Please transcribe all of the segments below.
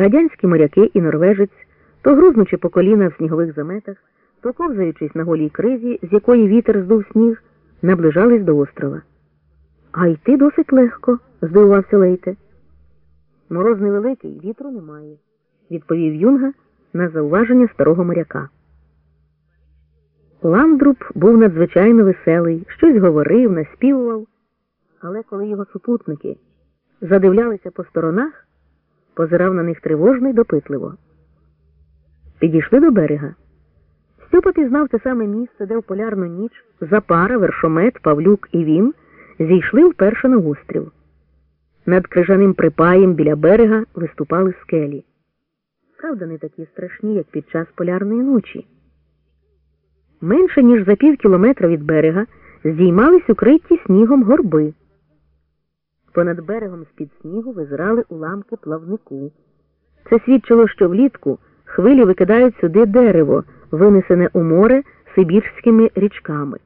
Радянські моряки і норвежець, то грузнучи по коліна в снігових заметах, то ковзаючись на голій кризі, з якої вітер здув сніг, наближались до острова. А йти досить легко, здивувався Лейте. Мороз невеликий, вітру немає, відповів Юнга на зауваження старого моряка. Ламдруб був надзвичайно веселий, щось говорив, наспівував, але коли його супутники задивлялися по сторонах, позирав на них тривожно й допитливо. Підійшли до берега. Стьопа пізнав те саме місце, де в полярну ніч Запара, Вершомет, Павлюк і він зійшли вперше на острів. Над крижаним припаєм біля берега виступали скелі. Правда, не такі страшні, як під час полярної ночі. Менше ніж за пів кілометра від берега здіймались укриті снігом горби. Понад берегом з-під снігу визирали уламки плавнику. Це свідчило, що влітку хвилі викидають сюди дерево, винесене у море сибірськими річками.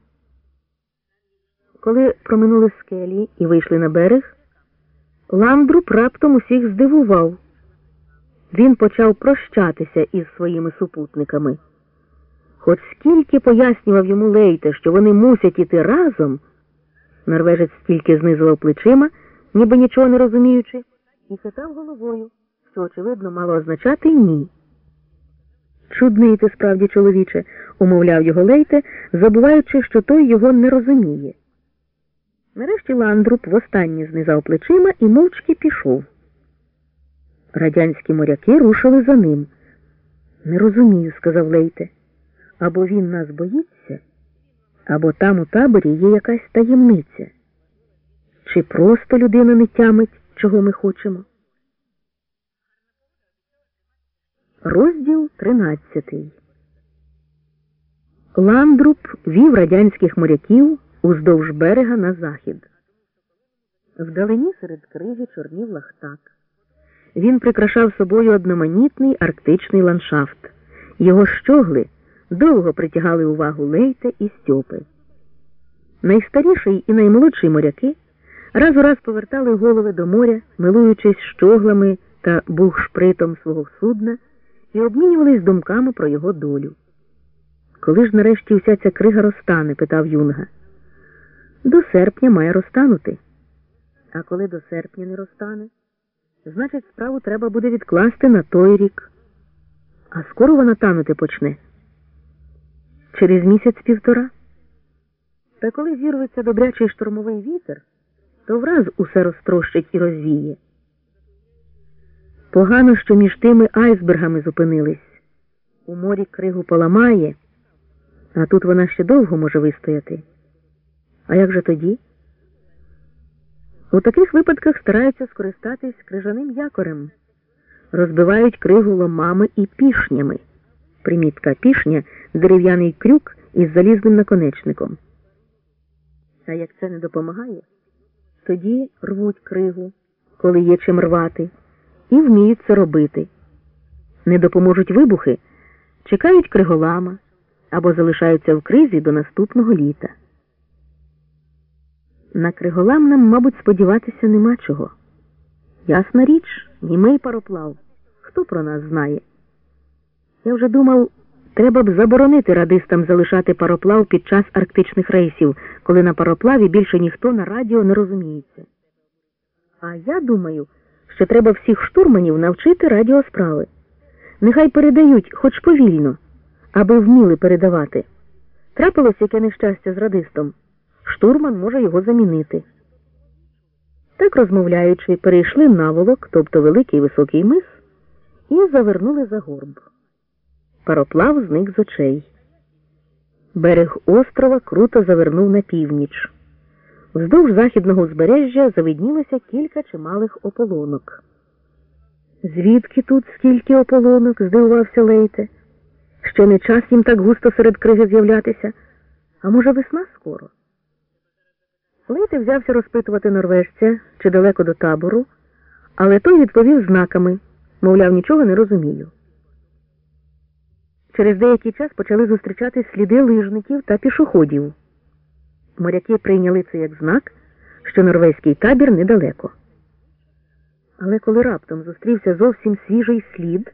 Коли проминули скелі і вийшли на берег, Ландруб раптом усіх здивував. Він почав прощатися із своїми супутниками. Хоч скільки пояснював йому Лейте, що вони мусять іти разом, норвежець стільки знизував плечима, ніби нічого не розуміючи, і хитав головою, що, очевидно, мало означати ні. Чудний ти справді, чоловіче, умовляв його Лейте, забуваючи, що той його не розуміє. Нарешті Ландруб востаннє знизав плечима і мовчки пішов. Радянські моряки рушили за ним. Не розумію, сказав Лейте. Або він нас боїться, або там у таборі є якась таємниця. Чи просто людина не тямить, чого ми хочемо? Розділ 13 Ландруб вів радянських моряків уздовж берега на захід. Вдалині серед криги чорнів лахтак. Він прикрашав собою одноманітний арктичний ландшафт. Його щогли довго притягали увагу Лейта і Стьопи. Найстаріший і наймолодший моряки раз у раз повертали голови до моря, милуючись щоглами та бухшпритом свого судна, і обмінювались думками про його долю. Коли ж нарешті вся ця крига розтане? питав Юнга. До серпня має розтанути. А коли до серпня не розтане, значить, справу треба буде відкласти на той рік. А скоро вона танути почне. Через місяць півтора. Та коли зірветься добрячий штормовий вітер, то враз усе розтрощить і розвіє. Погано, що між тими айсбергами зупинились. У морі кригу поламає, а тут вона ще довго може вистояти. А як же тоді? У таких випадках стараються скористатись крижаним якорем, розбивають кригу ломами і пішнями. Примітка пішня дерев'яний крюк із залізним наконечником. А як це не допомагає, тоді рвуть кригу, коли є чим рвати, і вміють це робити. Не допоможуть вибухи, чекають криголама або залишаються в кризі до наступного літа. На криголам нам, мабуть, сподіватися нема чого. Ясна річ, німий пароплав. Хто про нас знає? Я вже думав, треба б заборонити радистам залишати пароплав під час арктичних рейсів, коли на пароплаві більше ніхто на радіо не розуміється. А я думаю, що треба всіх штурманів навчити радіосправи. Нехай передають хоч повільно, аби вміли передавати. Трапилось яке нещастя з радистом. Штурман може його замінити. Так розмовляючи, перейшли наволок, тобто великий високий мис, і завернули за горб. Пароплав зник з очей. Берег острова круто завернув на північ. Вздовж західного узбережжя завиднілося кілька чималих ополонок. Звідки тут стільки ополонок? здивувався Лейте. Що не час їм так густо серед криги з'являтися, а може, весна скоро? Лейте взявся розпитувати норвежця чи далеко до табору, але той відповів знаками, мовляв, нічого не розумію. Через деякий час почали зустрічати сліди лижників та пішоходів. Моряки прийняли це як знак, що норвезький табір недалеко. Але коли раптом зустрівся зовсім свіжий слід.